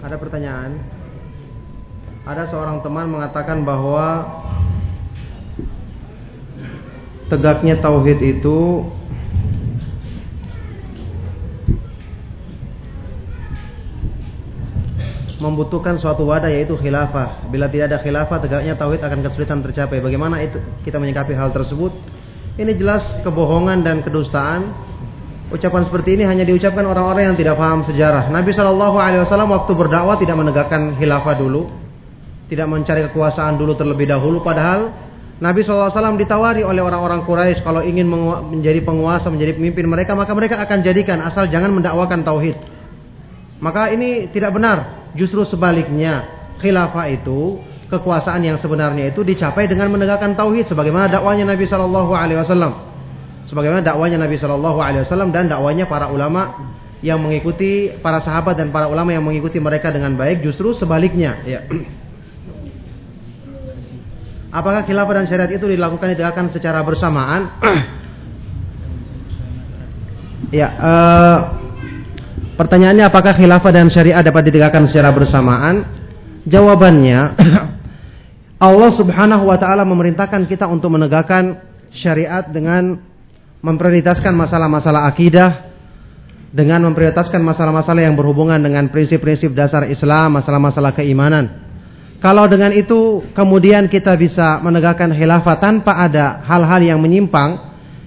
Ada pertanyaan? Ada seorang teman mengatakan bahwa tegaknya tauhid itu membutuhkan suatu wadah yaitu khilafah. Bila tidak ada khilafah, tegaknya tauhid akan kesulitan tercapai. Bagaimana itu kita menyikapi hal tersebut? Ini jelas kebohongan dan kedustaan. Ucapan seperti ini hanya diucapkan orang-orang yang tidak paham sejarah. Nabi Shallallahu Alaihi Wasallam waktu berdakwah tidak menegakkan khilafah dulu, tidak mencari kekuasaan dulu terlebih dahulu. Padahal Nabi SAW ditawari oleh orang-orang Quraisy kalau ingin menjadi penguasa, menjadi pemimpin mereka, maka mereka akan jadikan asal jangan mendakwakan tauhid. Maka ini tidak benar. Justru sebaliknya, khilafah itu kekuasaan yang sebenarnya itu dicapai dengan menegakkan tauhid sebagaimana dakwanya Nabi Shallallahu alaihi wasallam. Sebagaimana dakwanya Nabi Shallallahu alaihi wasallam dan dakwanya para ulama yang mengikuti para sahabat dan para ulama yang mengikuti mereka dengan baik justru sebaliknya, ya. Apakah khilafah dan syariat itu dilakukan ditegakkan secara bersamaan? ya, uh, Pertanyaannya apakah khilafah dan syariat dapat ditegakkan secara bersamaan? Jawabannya Allah Subhanahu wa taala memerintahkan kita untuk menegakkan syariat dengan memprioritaskan masalah-masalah akidah dengan memprioritaskan masalah-masalah yang berhubungan dengan prinsip-prinsip dasar Islam, masalah-masalah keimanan. Kalau dengan itu kemudian kita bisa menegakkan khilafah tanpa ada hal-hal yang menyimpang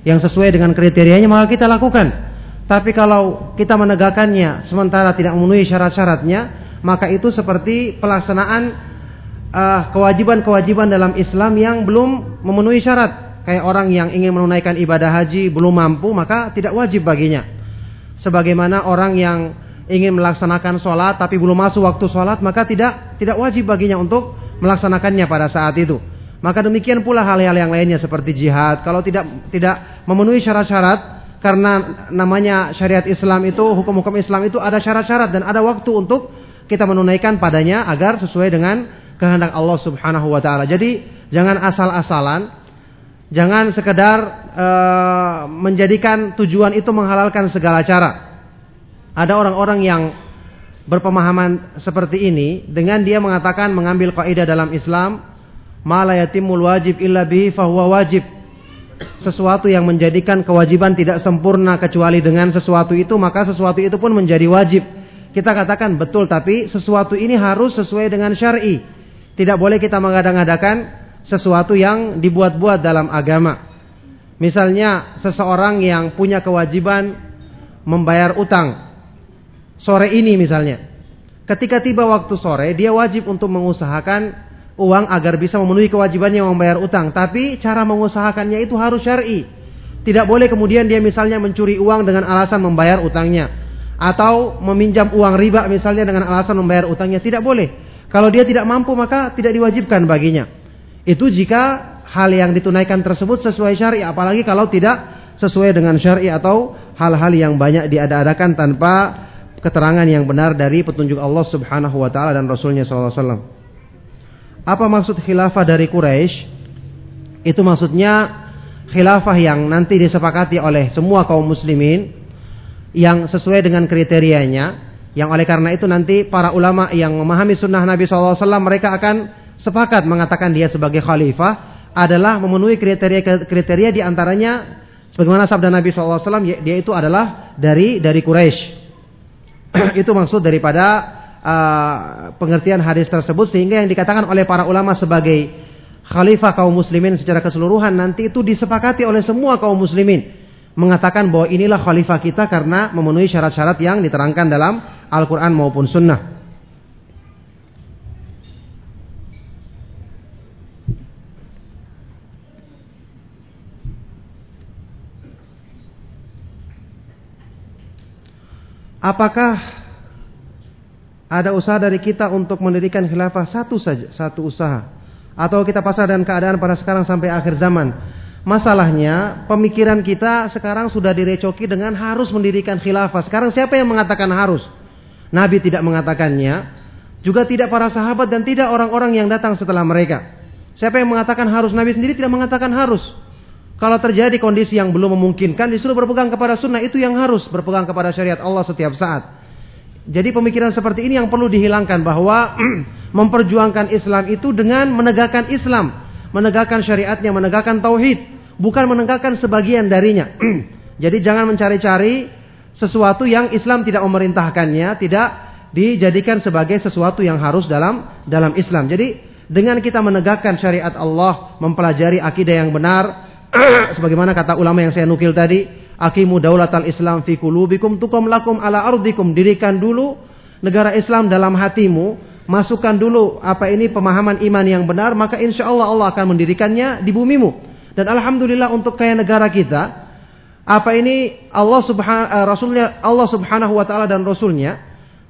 yang sesuai dengan kriterianya maka kita lakukan. Tapi kalau kita menegakkannya sementara tidak memenuhi syarat-syaratnya, maka itu seperti pelaksanaan uh, kewajiban-kewajiban uh, dalam Islam yang belum memenuhi syarat. Kayak orang yang ingin menunaikan ibadah haji belum mampu, maka tidak wajib baginya. Sebagaimana orang yang ingin melaksanakan sholat tapi belum masuk waktu sholat, maka tidak tidak wajib baginya untuk melaksanakannya pada saat itu. Maka demikian pula hal-hal yang lainnya seperti jihad. Kalau tidak tidak memenuhi syarat-syarat, karena namanya syariat Islam itu hukum-hukum Islam itu ada syarat-syarat dan ada waktu untuk kita menunaikan padanya agar sesuai dengan kehendak Allah Subhanahu wa taala. Jadi jangan asal-asalan, jangan sekedar uh, menjadikan tujuan itu menghalalkan segala cara. Ada orang-orang yang berpemahaman seperti ini dengan dia mengatakan mengambil kaidah dalam Islam, ma la yatimul wajib illa bihi fahuwa wajib sesuatu yang menjadikan kewajiban tidak sempurna kecuali dengan sesuatu itu maka sesuatu itu pun menjadi wajib. Kita katakan betul tapi sesuatu ini harus sesuai dengan syar'i. Tidak boleh kita mengada-ngadakan sesuatu yang dibuat-buat dalam agama. Misalnya seseorang yang punya kewajiban membayar utang sore ini misalnya. Ketika tiba waktu sore dia wajib untuk mengusahakan uang agar bisa memenuhi kewajibannya membayar utang, tapi cara mengusahakannya itu harus syar'i. Tidak boleh kemudian dia misalnya mencuri uang dengan alasan membayar utangnya atau meminjam uang riba misalnya dengan alasan membayar utangnya, tidak boleh. Kalau dia tidak mampu maka tidak diwajibkan baginya. Itu jika hal yang ditunaikan tersebut sesuai syar'i, apalagi kalau tidak sesuai dengan syar'i atau hal-hal yang banyak diada-adakan tanpa keterangan yang benar dari petunjuk Allah Subhanahu wa taala dan Rasulnya sallallahu. Apa maksud khilafah dari Quraisy? Itu maksudnya khilafah yang nanti disepakati oleh semua kaum muslimin yang sesuai dengan kriterianya yang oleh karena itu nanti para ulama yang memahami sunnah Nabi SAW mereka akan sepakat mengatakan dia sebagai khalifah adalah memenuhi kriteria-kriteria di antaranya sebagaimana sabda Nabi SAW dia itu adalah dari dari Quraisy itu maksud daripada uh, pengertian hadis tersebut sehingga yang dikatakan oleh para ulama sebagai khalifah kaum muslimin secara keseluruhan nanti itu disepakati oleh semua kaum muslimin mengatakan bahwa inilah khalifah kita karena memenuhi syarat-syarat yang diterangkan dalam Al-Qur'an maupun sunnah. Apakah ada usaha dari kita untuk mendirikan khilafah satu saja, satu usaha. Atau kita pasrah dan keadaan pada sekarang sampai akhir zaman. Masalahnya pemikiran kita sekarang sudah direcoki dengan harus mendirikan khilafah. Sekarang siapa yang mengatakan harus? Nabi tidak mengatakannya, juga tidak para sahabat dan tidak orang-orang yang datang setelah mereka. Siapa yang mengatakan harus? Nabi sendiri tidak mengatakan harus. Kalau terjadi kondisi yang belum memungkinkan, disuruh berpegang kepada sunnah itu yang harus berpegang kepada syariat Allah setiap saat. Jadi pemikiran seperti ini yang perlu dihilangkan bahwa memperjuangkan Islam itu dengan menegakkan Islam, menegakkan syariatnya, menegakkan tauhid, bukan menegakkan sebagian darinya. Jadi jangan mencari-cari sesuatu yang Islam tidak memerintahkannya, tidak dijadikan sebagai sesuatu yang harus dalam dalam Islam. Jadi dengan kita menegakkan syariat Allah, mempelajari akidah yang benar, sebagaimana kata ulama yang saya nukil tadi, Akimu daulatal Islam fi kulubikum tukum lakum ala ardikum. Dirikan dulu negara Islam dalam hatimu. Masukkan dulu apa ini pemahaman iman yang benar. Maka insya Allah Allah akan mendirikannya di bumimu. Dan Alhamdulillah untuk kaya negara kita. Apa ini Allah subhanahu uh, Rasulnya Allah subhanahu wa ta'ala dan Rasulnya.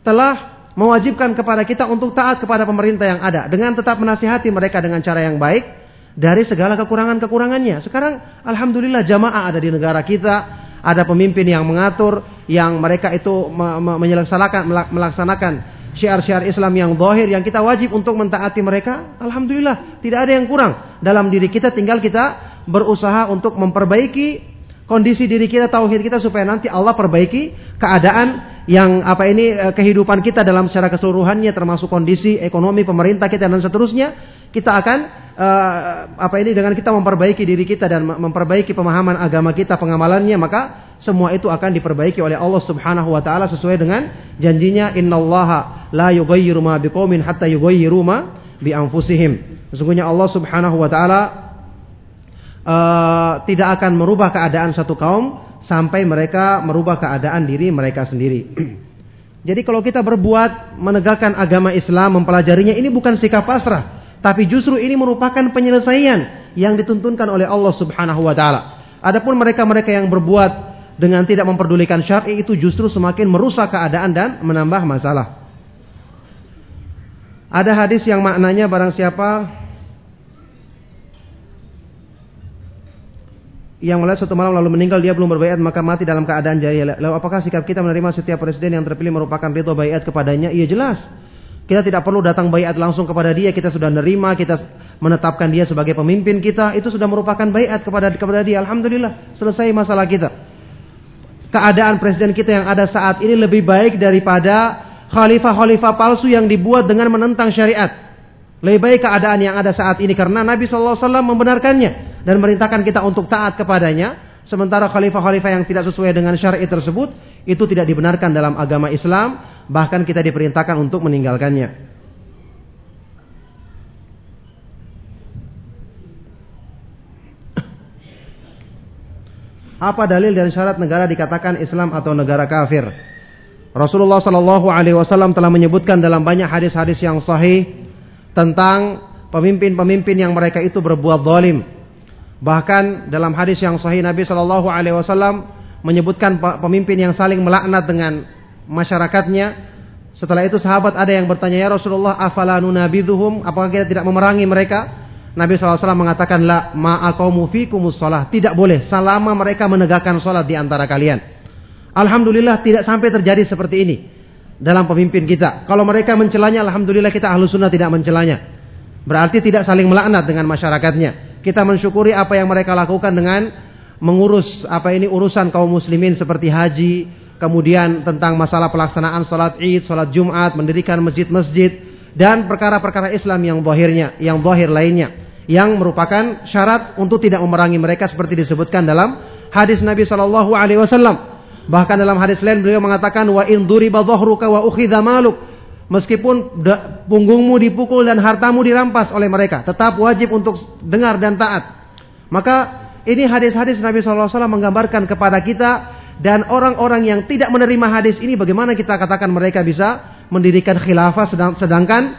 Telah mewajibkan kepada kita untuk taat kepada pemerintah yang ada. Dengan tetap menasihati mereka dengan cara yang baik dari segala kekurangan-kekurangannya. Sekarang alhamdulillah jamaah ada di negara kita, ada pemimpin yang mengatur, yang mereka itu melaksanakan melaksanakan syiar-syiar Islam yang zahir yang kita wajib untuk mentaati mereka. Alhamdulillah, tidak ada yang kurang dalam diri kita tinggal kita berusaha untuk memperbaiki kondisi diri kita tauhid kita supaya nanti Allah perbaiki keadaan yang apa ini eh, kehidupan kita dalam secara keseluruhannya termasuk kondisi ekonomi pemerintah kita dan seterusnya. Kita akan uh, apa ini dengan kita memperbaiki diri kita dan memperbaiki pemahaman agama kita pengamalannya maka semua itu akan diperbaiki oleh Allah Subhanahu wa taala sesuai dengan janjinya innallaha la yughayyiru ma biqaumin hatta yughayyiru ma bi anfusihim. Sesungguhnya Allah Subhanahu wa taala uh, tidak akan merubah keadaan satu kaum sampai mereka merubah keadaan diri mereka sendiri Jadi kalau kita berbuat menegakkan agama Islam, mempelajarinya ini bukan sikap pasrah, tapi justru ini merupakan penyelesaian yang dituntunkan oleh Allah Subhanahu wa taala. Adapun mereka-mereka yang berbuat dengan tidak memperdulikan syar'i itu justru semakin merusak keadaan dan menambah masalah. Ada hadis yang maknanya barang siapa yang melihat satu malam lalu meninggal dia belum berbaiat maka mati dalam keadaan jahil. Lalu apakah sikap kita menerima setiap presiden yang terpilih merupakan ridho baiat kepadanya? Iya jelas. Kita tidak perlu datang bayat langsung kepada dia, kita sudah nerima, kita menetapkan dia sebagai pemimpin kita, itu sudah merupakan bayat kepada kepada dia. Alhamdulillah, selesai masalah kita. Keadaan presiden kita yang ada saat ini lebih baik daripada khalifah-khalifah palsu yang dibuat dengan menentang syariat. Lebih baik keadaan yang ada saat ini karena Nabi SAW membenarkannya dan merintahkan kita untuk taat kepadanya. Sementara khalifah-khalifah yang tidak sesuai dengan syariat tersebut itu tidak dibenarkan dalam agama Islam bahkan kita diperintahkan untuk meninggalkannya. Apa dalil dan syarat negara dikatakan Islam atau negara kafir? Rasulullah Shallallahu Alaihi Wasallam telah menyebutkan dalam banyak hadis-hadis yang sahih tentang pemimpin-pemimpin yang mereka itu berbuat zalim. Bahkan dalam hadis yang sahih Nabi Shallallahu Alaihi Wasallam menyebutkan pemimpin yang saling melaknat dengan masyarakatnya. Setelah itu sahabat ada yang bertanya, "Ya Rasulullah, afala nunabidhuhum? Apakah kita tidak memerangi mereka?" Nabi SAW mengatakan, "La ma'aqamu fikumus shalah." Tidak boleh selama mereka menegakkan salat di antara kalian. Alhamdulillah tidak sampai terjadi seperti ini dalam pemimpin kita. Kalau mereka mencelanya, alhamdulillah kita ahlu sunnah tidak mencelanya. Berarti tidak saling melaknat dengan masyarakatnya. Kita mensyukuri apa yang mereka lakukan dengan mengurus apa ini urusan kaum muslimin seperti haji, kemudian tentang masalah pelaksanaan sholat id, sholat jumat, mendirikan masjid-masjid, dan perkara-perkara Islam yang zahirnya, yang zahir lainnya, yang merupakan syarat untuk tidak memerangi mereka seperti disebutkan dalam hadis Nabi Shallallahu Alaihi Wasallam. Bahkan dalam hadis lain beliau mengatakan wa in duriba dhahruka wa ukhidha maluk. Meskipun punggungmu dipukul dan hartamu dirampas oleh mereka, tetap wajib untuk dengar dan taat. Maka ini hadis-hadis Nabi SAW menggambarkan kepada kita dan orang-orang yang tidak menerima hadis ini bagaimana kita katakan mereka bisa mendirikan khilafah sedangkan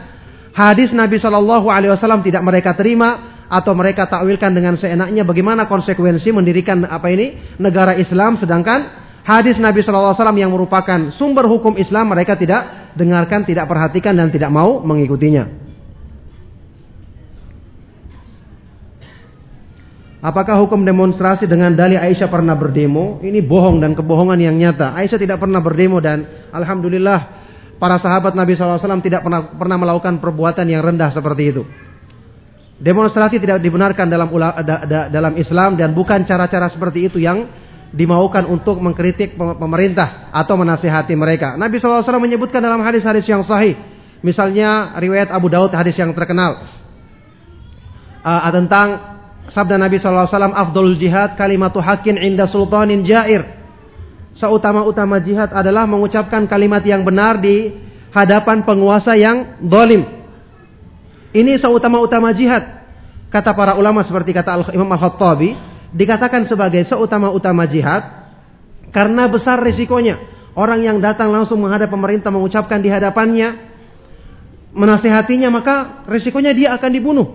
hadis Nabi Shallallahu Alaihi Wasallam tidak mereka terima atau mereka takwilkan dengan seenaknya bagaimana konsekuensi mendirikan apa ini negara Islam sedangkan hadis Nabi Wasallam yang merupakan sumber hukum Islam mereka tidak dengarkan tidak perhatikan dan tidak mau mengikutinya. Apakah hukum demonstrasi dengan dalih Aisyah pernah berdemo? Ini bohong dan kebohongan yang nyata. Aisyah tidak pernah berdemo dan alhamdulillah para sahabat Nabi SAW tidak pernah pernah melakukan perbuatan yang rendah seperti itu. Demonstrasi tidak dibenarkan dalam dalam Islam dan bukan cara-cara seperti itu yang dimaukan untuk mengkritik pemerintah atau menasihati mereka. Nabi SAW menyebutkan dalam hadis-hadis yang sahih, misalnya riwayat Abu Daud hadis yang terkenal uh, tentang sabda Nabi SAW, Afdol jihad kalimatu hakin inda sultanin jair. Seutama-utama jihad adalah mengucapkan kalimat yang benar di hadapan penguasa yang dolim. Ini seutama-utama jihad. Kata para ulama seperti kata Imam Al-Khattabi, dikatakan sebagai seutama-utama jihad karena besar risikonya. Orang yang datang langsung menghadap pemerintah mengucapkan di hadapannya menasehatinya maka risikonya dia akan dibunuh.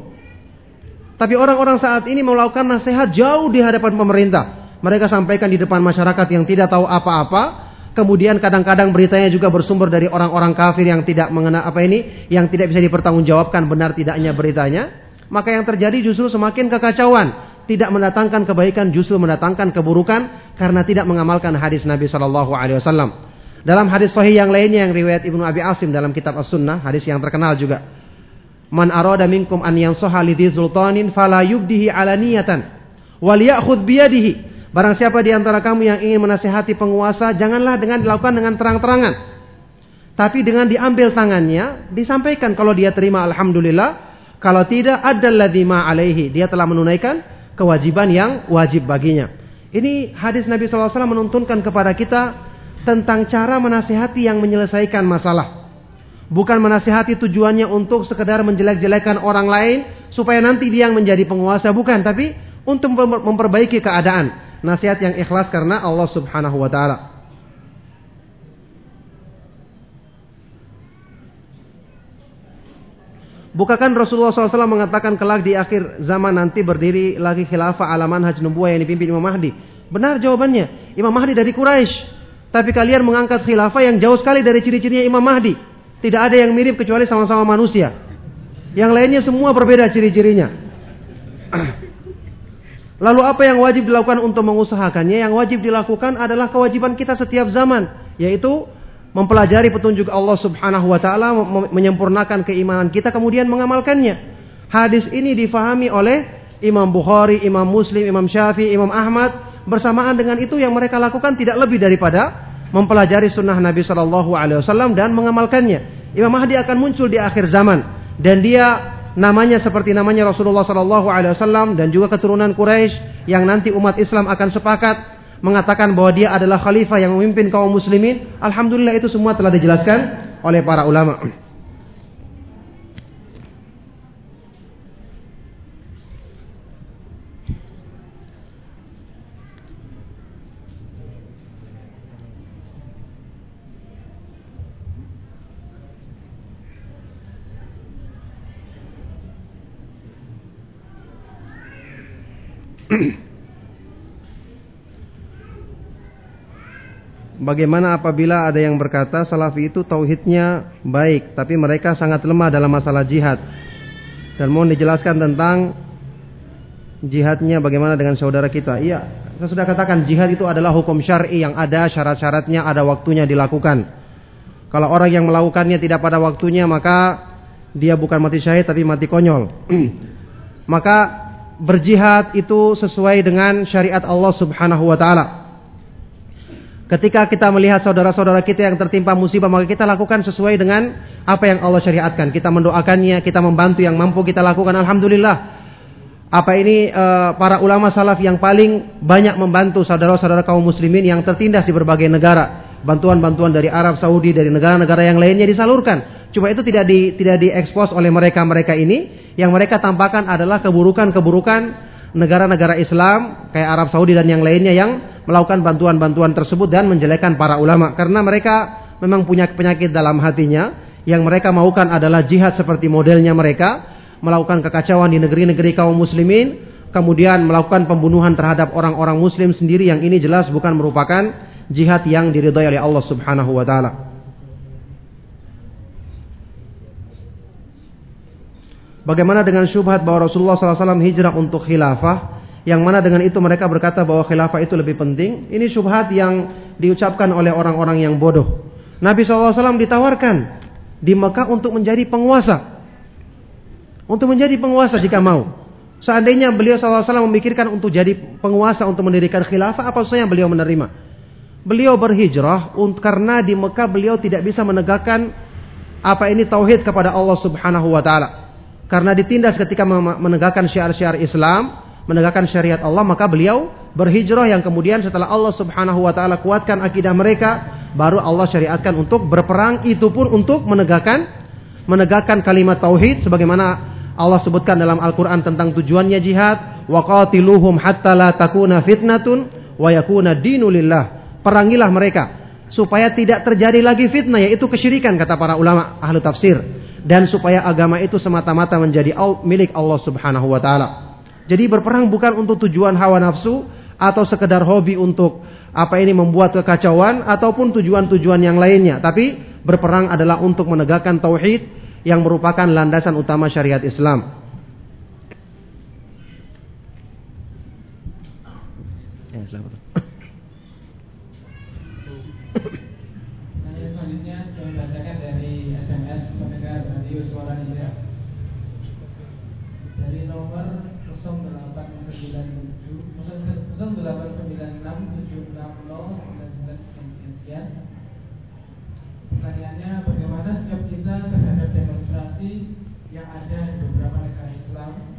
Tapi orang-orang saat ini melakukan nasihat jauh di hadapan pemerintah. Mereka sampaikan di depan masyarakat yang tidak tahu apa-apa, Kemudian kadang-kadang beritanya juga bersumber dari orang-orang kafir yang tidak mengenal apa ini, yang tidak bisa dipertanggungjawabkan benar tidaknya beritanya. Maka yang terjadi justru semakin kekacauan, tidak mendatangkan kebaikan, justru mendatangkan keburukan karena tidak mengamalkan hadis Nabi Shallallahu Alaihi Wasallam. Dalam hadis Sahih yang lainnya yang riwayat Ibnu Abi Asim dalam kitab As-Sunnah, hadis yang terkenal juga. Man arada minkum an yansaha lidhi sultanin fala yubdihi alaniyatan wal ya'khudh biyadihi Barang siapa di antara kamu yang ingin menasihati penguasa, janganlah dengan dilakukan dengan terang-terangan. Tapi dengan diambil tangannya, disampaikan kalau dia terima alhamdulillah, kalau tidak adzalladzi ma alaihi, dia telah menunaikan kewajiban yang wajib baginya. Ini hadis Nabi SAW menuntunkan kepada kita tentang cara menasihati yang menyelesaikan masalah. Bukan menasihati tujuannya untuk sekedar menjelek-jelekan orang lain supaya nanti dia yang menjadi penguasa, bukan, tapi untuk memperbaiki keadaan nasihat yang ikhlas karena Allah Subhanahu wa taala. Bukakan Rasulullah SAW mengatakan kelak di akhir zaman nanti berdiri lagi khilafah alaman haji nubuah yang dipimpin Imam Mahdi. Benar jawabannya. Imam Mahdi dari Quraisy. Tapi kalian mengangkat khilafah yang jauh sekali dari ciri-cirinya Imam Mahdi. Tidak ada yang mirip kecuali sama-sama manusia. Yang lainnya semua berbeda ciri-cirinya. Lalu apa yang wajib dilakukan untuk mengusahakannya? Yang wajib dilakukan adalah kewajiban kita setiap zaman, yaitu mempelajari petunjuk Allah Subhanahu wa taala, menyempurnakan keimanan kita kemudian mengamalkannya. Hadis ini difahami oleh Imam Bukhari, Imam Muslim, Imam Syafi'i, Imam Ahmad bersamaan dengan itu yang mereka lakukan tidak lebih daripada mempelajari sunnah Nabi Shallallahu Alaihi Wasallam dan mengamalkannya. Imam Mahdi akan muncul di akhir zaman dan dia namanya seperti namanya Rasulullah Shallallahu Alaihi Wasallam dan juga keturunan Quraisy yang nanti umat Islam akan sepakat mengatakan bahwa dia adalah khalifah yang memimpin kaum muslimin. Alhamdulillah itu semua telah dijelaskan oleh para ulama. Bagaimana apabila ada yang berkata salafi itu tauhidnya baik, tapi mereka sangat lemah dalam masalah jihad. Dan mohon dijelaskan tentang jihadnya bagaimana dengan saudara kita. Iya, saya sudah katakan jihad itu adalah hukum syar'i yang ada syarat-syaratnya, ada waktunya dilakukan. Kalau orang yang melakukannya tidak pada waktunya maka dia bukan mati syahid tapi mati konyol. maka berjihad itu sesuai dengan syariat Allah Subhanahu wa taala. Ketika kita melihat saudara-saudara kita yang tertimpa musibah, maka kita lakukan sesuai dengan apa yang Allah syariatkan. Kita mendoakannya, kita membantu yang mampu kita lakukan. Alhamdulillah. Apa ini uh, para ulama salaf yang paling banyak membantu saudara-saudara kaum muslimin yang tertindas di berbagai negara. Bantuan-bantuan dari Arab Saudi, dari negara-negara yang lainnya disalurkan. Cuma itu tidak di, tidak diekspos oleh mereka-mereka ini. Yang mereka tampakkan adalah keburukan-keburukan negara-negara Islam kayak Arab Saudi dan yang lainnya yang melakukan bantuan-bantuan tersebut dan menjelekkan para ulama. Karena mereka memang punya penyakit dalam hatinya. Yang mereka maukan adalah jihad seperti modelnya mereka melakukan kekacauan di negeri-negeri kaum muslimin kemudian melakukan pembunuhan terhadap orang-orang muslim sendiri. Yang ini jelas bukan merupakan jihad yang diridhai oleh Allah Subhanahu wa taala. Bagaimana dengan syubhat bahwa Rasulullah SAW hijrah untuk khilafah? Yang mana dengan itu mereka berkata bahwa khilafah itu lebih penting. Ini syubhat yang diucapkan oleh orang-orang yang bodoh. Nabi SAW ditawarkan di Mekah untuk menjadi penguasa. Untuk menjadi penguasa jika mau. Seandainya beliau SAW memikirkan untuk jadi penguasa untuk mendirikan khilafah, apa susahnya beliau menerima? Beliau berhijrah karena di Mekah beliau tidak bisa menegakkan apa ini tauhid kepada Allah Subhanahu wa taala. Karena ditindas ketika menegakkan syiar-syiar Islam, menegakkan syariat Allah, maka beliau berhijrah yang kemudian setelah Allah Subhanahu wa taala kuatkan akidah mereka, baru Allah syariatkan untuk berperang itu pun untuk menegakkan menegakkan kalimat tauhid sebagaimana Allah sebutkan dalam Al-Quran tentang tujuannya jihad. Waqatiluhum hatta la takuna fitnatun wa yakuna dinulillah. Perangilah mereka supaya tidak terjadi lagi fitnah yaitu kesyirikan kata para ulama ahli tafsir dan supaya agama itu semata-mata menjadi milik Allah Subhanahu wa taala. Jadi berperang bukan untuk tujuan hawa nafsu atau sekedar hobi untuk apa ini membuat kekacauan ataupun tujuan-tujuan yang lainnya, tapi berperang adalah untuk menegakkan tauhid yang merupakan landasan utama syariat Islam. Ya, selanjutnya kami bacakan dari SMS pendengar radio suara dari nomor 0897 sekian. Pertanyaannya bagaimana sikap kita terhadap demonstrasi yang ada di beberapa negara Islam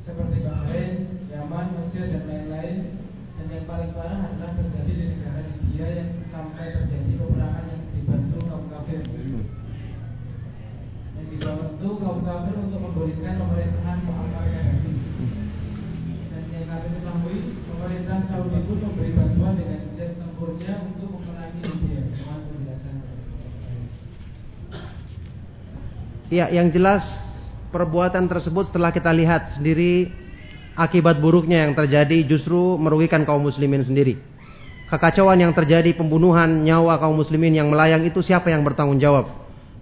seperti Bahrain, Yaman, Mesir dan lain-lain dan yang paling parah adalah terjadi di negara India yang sampai terjadi peperangan yang dibantu kaum kafir yang dibantu kaum kafir untuk membolehkan pemerintahan Muammar Gaddafi dan yang kami ketahui India Ya, yang jelas perbuatan tersebut setelah kita lihat sendiri akibat buruknya yang terjadi justru merugikan kaum muslimin sendiri. Kekacauan yang terjadi, pembunuhan nyawa kaum muslimin yang melayang itu siapa yang bertanggung jawab?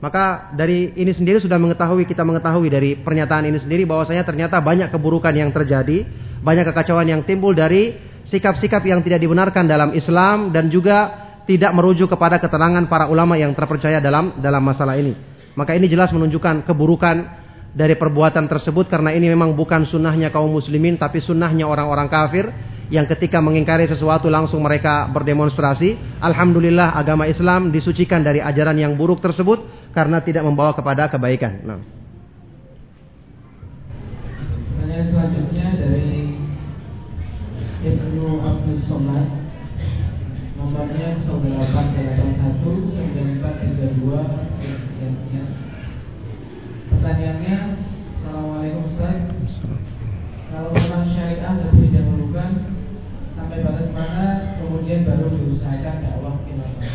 Maka dari ini sendiri sudah mengetahui kita mengetahui dari pernyataan ini sendiri bahwasanya ternyata banyak keburukan yang terjadi, banyak kekacauan yang timbul dari sikap-sikap yang tidak dibenarkan dalam Islam dan juga tidak merujuk kepada keterangan para ulama yang terpercaya dalam dalam masalah ini. Maka ini jelas menunjukkan keburukan dari perbuatan tersebut karena ini memang bukan sunnahnya kaum muslimin tapi sunnahnya orang-orang kafir yang ketika mengingkari sesuatu langsung mereka berdemonstrasi. Alhamdulillah agama Islam disucikan dari ajaran yang buruk tersebut karena tidak membawa kepada kebaikan. Nah. Selanjutnya Ibnu Abdul Somad nomornya 0881 9432 Pertanyaannya, Assalamualaikum Ustaz. Kalau memang syariah lebih didahulukan sampai batas mana, kemudian baru diusahakan dakwah khilafah.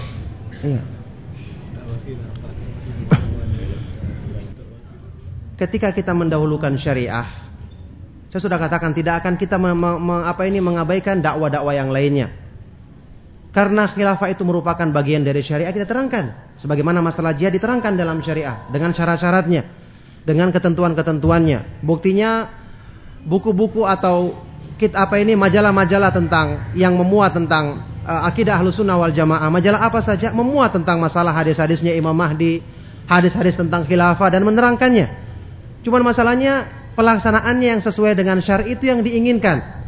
Iya. Ketika kita mendahulukan syariah, saya sudah katakan tidak akan kita me, me, apa ini mengabaikan dakwah-dakwah yang lainnya. Karena khilafah itu merupakan bagian dari syariah kita terangkan. Sebagaimana masalah jihad diterangkan dalam syariah dengan syarat-syaratnya dengan ketentuan-ketentuannya. Buktinya buku-buku atau kit apa ini majalah-majalah tentang yang memuat tentang uh, akidah sunnah wal jamaah. Majalah apa saja memuat tentang masalah hadis-hadisnya Imam Mahdi, hadis-hadis tentang khilafah dan menerangkannya. Cuman masalahnya pelaksanaannya yang sesuai dengan syar'i itu yang diinginkan.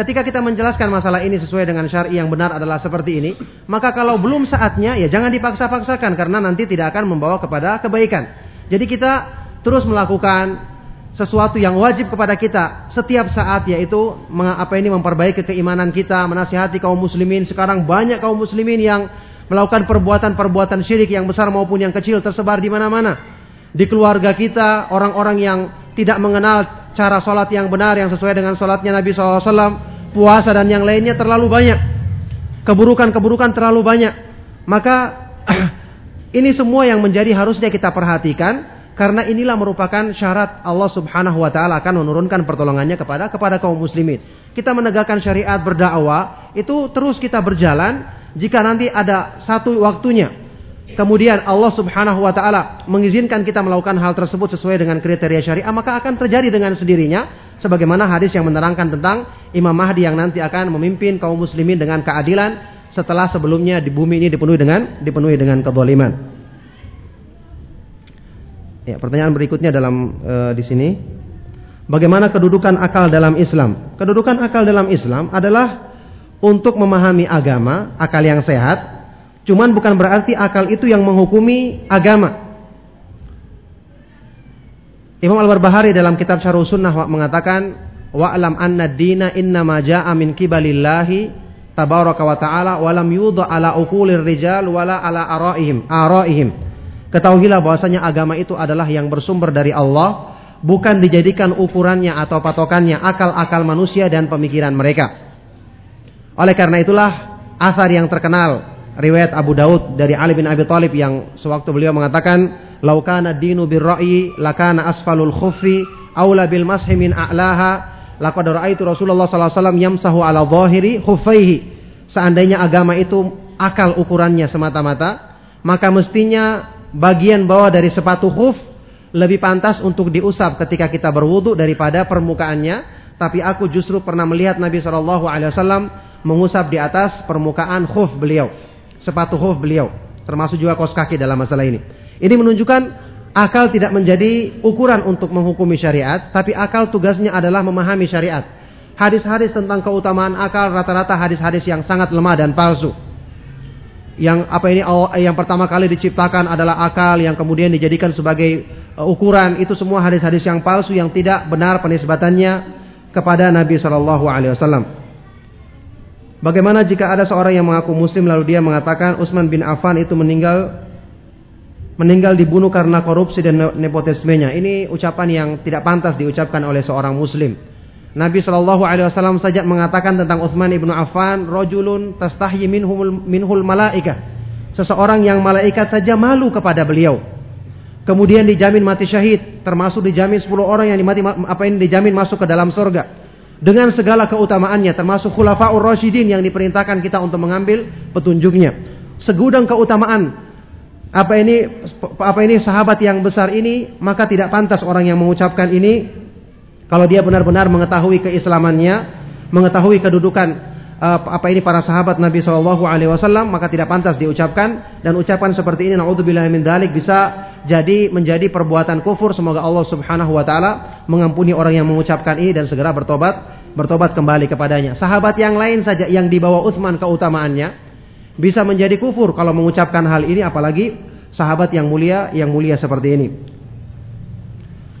Ketika kita menjelaskan masalah ini sesuai dengan syar'i yang benar adalah seperti ini, maka kalau belum saatnya ya jangan dipaksa-paksakan karena nanti tidak akan membawa kepada kebaikan. Jadi kita terus melakukan sesuatu yang wajib kepada kita setiap saat yaitu apa ini memperbaiki keimanan kita, menasihati kaum muslimin. Sekarang banyak kaum muslimin yang melakukan perbuatan-perbuatan syirik yang besar maupun yang kecil tersebar di mana-mana. Di keluarga kita, orang-orang yang tidak mengenal cara sholat yang benar yang sesuai dengan sholatnya Nabi SAW, puasa dan yang lainnya terlalu banyak. Keburukan-keburukan terlalu banyak. Maka ini semua yang menjadi harusnya kita perhatikan karena inilah merupakan syarat Allah Subhanahu wa taala akan menurunkan pertolongannya kepada kepada kaum muslimin. Kita menegakkan syariat berdakwah itu terus kita berjalan jika nanti ada satu waktunya kemudian Allah Subhanahu wa taala mengizinkan kita melakukan hal tersebut sesuai dengan kriteria syariah maka akan terjadi dengan sendirinya sebagaimana hadis yang menerangkan tentang Imam Mahdi yang nanti akan memimpin kaum muslimin dengan keadilan setelah sebelumnya di bumi ini dipenuhi dengan dipenuhi dengan kezaliman. Ya, pertanyaan berikutnya dalam e, di sini. Bagaimana kedudukan akal dalam Islam? Kedudukan akal dalam Islam adalah untuk memahami agama, akal yang sehat. Cuman bukan berarti akal itu yang menghukumi agama. Imam Al-Barbahari dalam kitab Syarh Sunnah mengatakan, "Wa'lam anna dina inna ja'a min kibalillahi tabaraka wa ta'ala wa lam yudha ala uqulir rijal wala ala araihim, araihim." Ketahuilah bahwasanya agama itu adalah yang bersumber dari Allah bukan dijadikan ukurannya atau patokannya akal-akal manusia dan pemikiran mereka. Oleh karena itulah asar yang terkenal riwayat Abu Daud dari Ali bin Abi Thalib yang sewaktu beliau mengatakan laukana dinu birra'i lakana asfalul khuffi aula bil mashi min a'laha laqad ra'aitu Rasulullah sallallahu alaihi wasallam yamsahu ala dhahiri khuffaihi seandainya agama itu akal ukurannya semata-mata maka mestinya bagian bawah dari sepatu khuf lebih pantas untuk diusap ketika kita berwudu daripada permukaannya. Tapi aku justru pernah melihat Nabi Shallallahu Alaihi Wasallam mengusap di atas permukaan khuf beliau, sepatu khuf beliau, termasuk juga kos kaki dalam masalah ini. Ini menunjukkan akal tidak menjadi ukuran untuk menghukumi syariat, tapi akal tugasnya adalah memahami syariat. Hadis-hadis tentang keutamaan akal rata-rata hadis-hadis yang sangat lemah dan palsu yang apa ini yang pertama kali diciptakan adalah akal yang kemudian dijadikan sebagai uh, ukuran itu semua hadis-hadis yang palsu yang tidak benar penisbatannya kepada Nabi Shallallahu Alaihi Wasallam. Bagaimana jika ada seorang yang mengaku Muslim lalu dia mengatakan Utsman bin Affan itu meninggal meninggal dibunuh karena korupsi dan nepotismenya. Ini ucapan yang tidak pantas diucapkan oleh seorang Muslim. Nabi Shallallahu Alaihi Wasallam saja mengatakan tentang Uthman ibnu Affan, rojulun tastahyi minhul, minhul malaika. Seseorang yang malaikat saja malu kepada beliau. Kemudian dijamin mati syahid, termasuk dijamin 10 orang yang dimati apa ini dijamin masuk ke dalam surga. Dengan segala keutamaannya, termasuk khulafaur rasyidin yang diperintahkan kita untuk mengambil petunjuknya. Segudang keutamaan apa ini apa ini sahabat yang besar ini, maka tidak pantas orang yang mengucapkan ini kalau dia benar-benar mengetahui keislamannya, mengetahui kedudukan apa ini para sahabat Nabi Shallallahu Alaihi Wasallam, maka tidak pantas diucapkan dan ucapan seperti ini, naudzubillah min dalik bisa jadi menjadi perbuatan kufur. Semoga Allah Subhanahu Wa Taala mengampuni orang yang mengucapkan ini dan segera bertobat, bertobat kembali kepadanya. Sahabat yang lain saja yang dibawa Utsman keutamaannya bisa menjadi kufur kalau mengucapkan hal ini, apalagi sahabat yang mulia yang mulia seperti ini.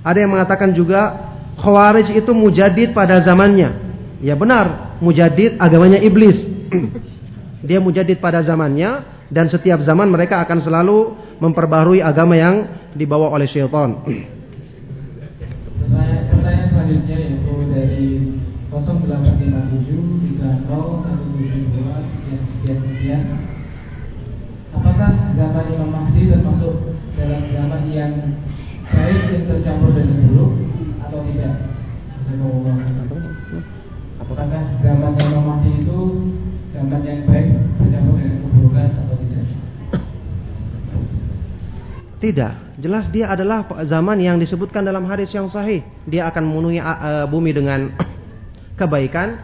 Ada yang mengatakan juga Khawarij itu mujadid pada zamannya. Ya benar, mujadid agamanya iblis. Dia mujadid pada zamannya dan setiap zaman mereka akan selalu memperbarui agama yang dibawa oleh syaitan. Pertanyaan selanjutnya yaitu dari 0857 sekian sekian sekian. Apakah zaman Imam Mahdi termasuk dalam zaman yang baik yang tercampur dengan buruk atau tidak? Apakah zaman yang baik bercampur dengan keburukan atau tidak? Tidak, jelas dia adalah zaman yang disebutkan dalam hadis yang sahih. Dia akan memenuhi uh, bumi dengan kebaikan,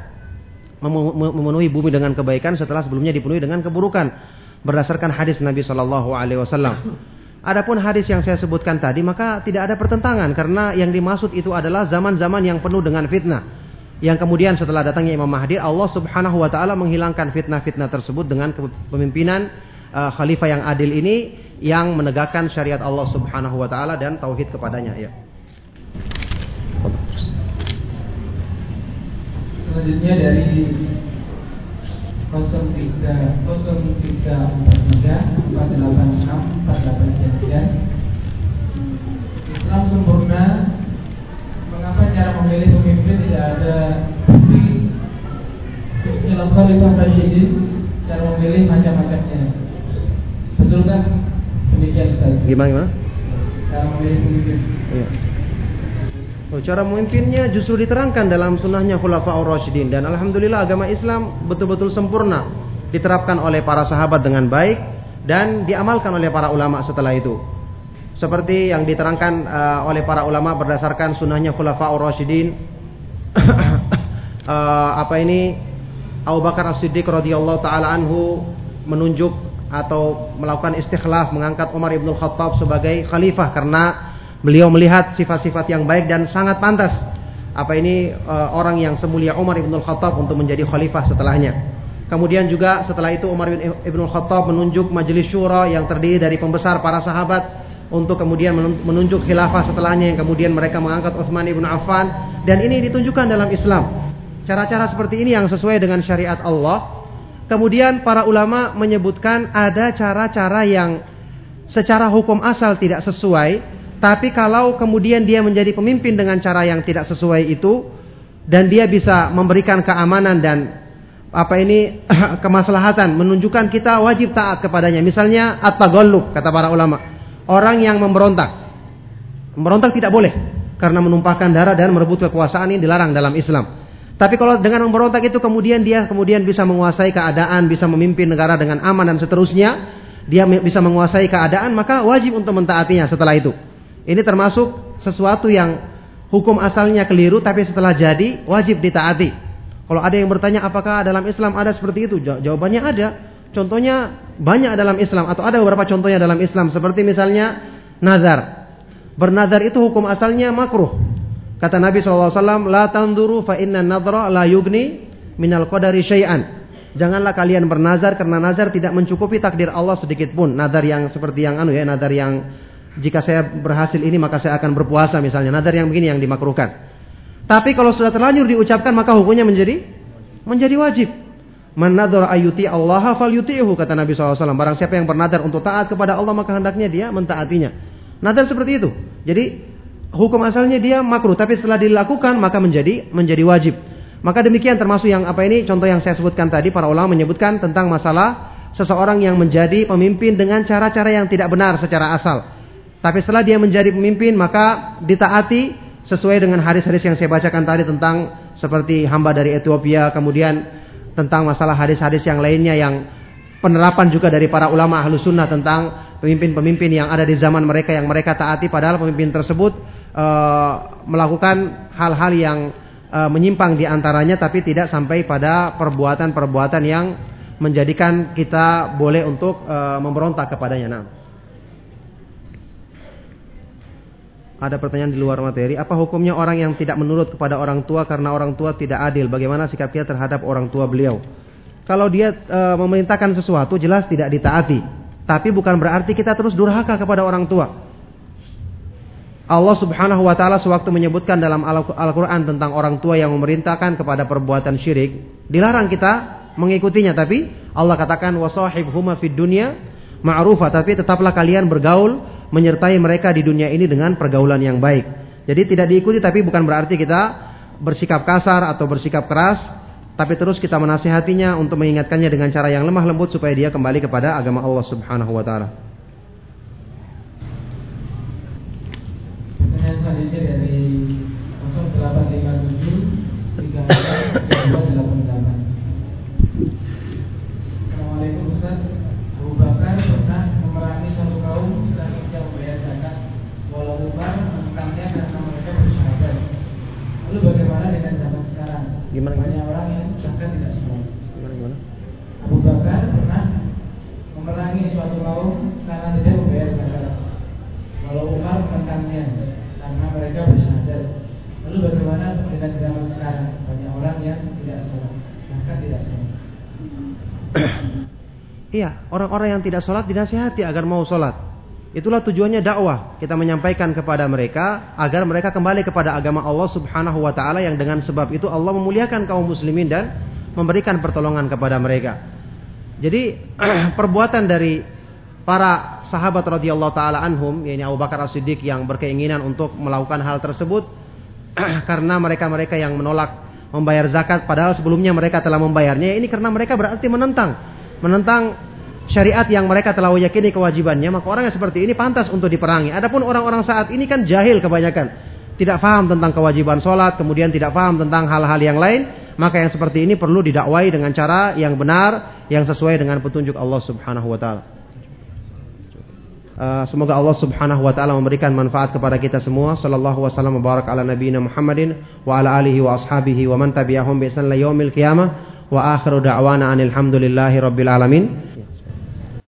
memenuhi bumi dengan kebaikan setelah sebelumnya dipenuhi dengan keburukan berdasarkan hadis Nabi Shallallahu Alaihi Wasallam. Adapun hadis yang saya sebutkan tadi maka tidak ada pertentangan karena yang dimaksud itu adalah zaman-zaman yang penuh dengan fitnah. Yang kemudian setelah datangnya Imam Mahdi Allah Subhanahu wa taala menghilangkan fitnah-fitnah tersebut dengan kepemimpinan uh, khalifah yang adil ini yang menegakkan syariat Allah Subhanahu wa taala dan tauhid kepadanya ya. Selanjutnya dari 03 03 43 486 486 sekian Islam sempurna Mengapa cara memilih pemimpin tidak ada bukti Istilah Khalifah Rashidin? Cara memilih macam-macamnya. Betulkah demikian Ustaz? Gimana gimana? Cara memilih pemimpin. Iya. Oh, cara memimpinnya justru diterangkan dalam sunnahnya Khulafaur Rasyidin dan alhamdulillah agama Islam betul-betul sempurna. Diterapkan oleh para sahabat dengan baik dan diamalkan oleh para ulama setelah itu. Seperti yang diterangkan uh, oleh para ulama berdasarkan sunnahnya Khulafaur Rasyidin. Uh, apa ini? Abu Bakar As-Siddiq radhiyallahu taala anhu menunjuk atau melakukan istikhlaf mengangkat Umar ibn Khattab sebagai khalifah karena Beliau melihat sifat-sifat yang baik dan sangat pantas. Apa ini? Uh, orang yang semulia Umar ibn Khattab untuk menjadi khalifah setelahnya. Kemudian juga setelah itu Umar ibn Khattab menunjuk majelis syura yang terdiri dari pembesar para sahabat untuk kemudian menunjuk khilafah setelahnya yang kemudian mereka mengangkat Uthman ibn Affan dan ini ditunjukkan dalam Islam. Cara-cara seperti ini yang sesuai dengan syariat Allah. Kemudian para ulama menyebutkan ada cara-cara yang secara hukum asal tidak sesuai, tapi kalau kemudian dia menjadi pemimpin dengan cara yang tidak sesuai itu dan dia bisa memberikan keamanan dan apa ini kemaslahatan menunjukkan kita wajib taat kepadanya. Misalnya at-taghallub kata para ulama. Orang yang memberontak. Memberontak tidak boleh karena menumpahkan darah dan merebut kekuasaan ini dilarang dalam Islam. Tapi kalau dengan memberontak itu kemudian dia kemudian bisa menguasai keadaan, bisa memimpin negara dengan aman dan seterusnya, dia bisa menguasai keadaan, maka wajib untuk mentaatinya setelah itu. Ini termasuk sesuatu yang hukum asalnya keliru tapi setelah jadi wajib ditaati. Kalau ada yang bertanya apakah dalam Islam ada seperti itu? Jawabannya ada. Contohnya banyak dalam Islam atau ada beberapa contohnya dalam Islam seperti misalnya nazar. Bernazar itu hukum asalnya makruh. Kata Nabi SAW, La tanduru fa inna nadra la yugni minal qadari syai'an. Janganlah kalian bernazar karena nazar tidak mencukupi takdir Allah sedikit pun. Nazar yang seperti yang anu ya, nazar yang jika saya berhasil ini maka saya akan berpuasa misalnya. Nazar yang begini yang dimakruhkan. Tapi kalau sudah terlanjur diucapkan maka hukumnya menjadi menjadi wajib. Man nadhara ayuti Allah fal yuti'hu kata Nabi SAW. Barang siapa yang bernadar untuk taat kepada Allah maka hendaknya dia mentaatinya. Nadar seperti itu. Jadi hukum asalnya dia makruh, tapi setelah dilakukan maka menjadi menjadi wajib. Maka demikian termasuk yang apa ini contoh yang saya sebutkan tadi para ulama menyebutkan tentang masalah seseorang yang menjadi pemimpin dengan cara-cara yang tidak benar secara asal. Tapi setelah dia menjadi pemimpin maka ditaati sesuai dengan hadis-hadis yang saya bacakan tadi tentang seperti hamba dari Ethiopia, kemudian tentang masalah hadis-hadis yang lainnya yang penerapan juga dari para ulama ahlu sunnah tentang pemimpin-pemimpin yang ada di zaman mereka yang mereka taati padahal pemimpin tersebut uh, melakukan hal-hal yang uh, menyimpang di antaranya tapi tidak sampai pada perbuatan-perbuatan yang menjadikan kita boleh untuk uh, memberontak kepadanya. Nah. Ada pertanyaan di luar materi. Apa hukumnya orang yang tidak menurut kepada orang tua karena orang tua tidak adil? Bagaimana sikap kita terhadap orang tua beliau? Kalau dia e, memerintahkan sesuatu jelas tidak ditaati. Tapi bukan berarti kita terus durhaka kepada orang tua. Allah Subhanahu wa taala sewaktu menyebutkan dalam Al-Qur'an tentang orang tua yang memerintahkan kepada perbuatan syirik, dilarang kita mengikutinya tapi Allah katakan wasahibhuma fid dunya ma'rufa tapi tetaplah kalian bergaul menyertai mereka di dunia ini dengan pergaulan yang baik. Jadi tidak diikuti tapi bukan berarti kita bersikap kasar atau bersikap keras tapi terus kita menasihatinya untuk mengingatkannya dengan cara yang lemah lembut supaya dia kembali kepada agama Allah Subhanahu wa taala. selanjutnya dari 0857 Assalamualaikum Ustaz Abu Bakar pernah memerangi satu kaum setelah tidak membayar zakat walau Umar menentangnya karena mereka bersyahadat Lalu bagaimana dengan zaman sekarang? Gimana? Banyak orang yang zakat tidak semua Gimana gimana? Abu Bakar pernah memerangi suatu kaum karena tidak membayar zakat Walau Umar menentangnya karena mereka bersyahadat. Lalu bagaimana dengan zaman sekarang? Banyak orang yang tidak sholat, bahkan tidak sholat. Orang-orang yang tidak sholat dinasihati agar mau sholat. Itulah tujuannya dakwah. Kita menyampaikan kepada mereka agar mereka kembali kepada agama Allah Subhanahu wa taala yang dengan sebab itu Allah memuliakan kaum muslimin dan memberikan pertolongan kepada mereka. Jadi perbuatan dari para sahabat radhiyallahu taala anhum yakni Abu Bakar As-Siddiq yang berkeinginan untuk melakukan hal tersebut karena mereka-mereka yang menolak membayar zakat padahal sebelumnya mereka telah membayarnya ini karena mereka berarti menentang menentang syariat yang mereka telah yakini kewajibannya maka orang yang seperti ini pantas untuk diperangi adapun orang-orang saat ini kan jahil kebanyakan tidak paham tentang kewajiban sholat kemudian tidak paham tentang hal-hal yang lain maka yang seperti ini perlu didakwai dengan cara yang benar yang sesuai dengan petunjuk Allah Subhanahu wa taala Uh, semoga Allah Subhanahu wa taala memberikan manfaat kepada kita semua. Sallallahu wasallam barak ala nabiyina Muhammadin wa ala alihi wa ashabihi wa man tabi'ahum bi ihsan yaumil qiyamah wa akhiru da'wana anil hamdulillahi rabbil alamin.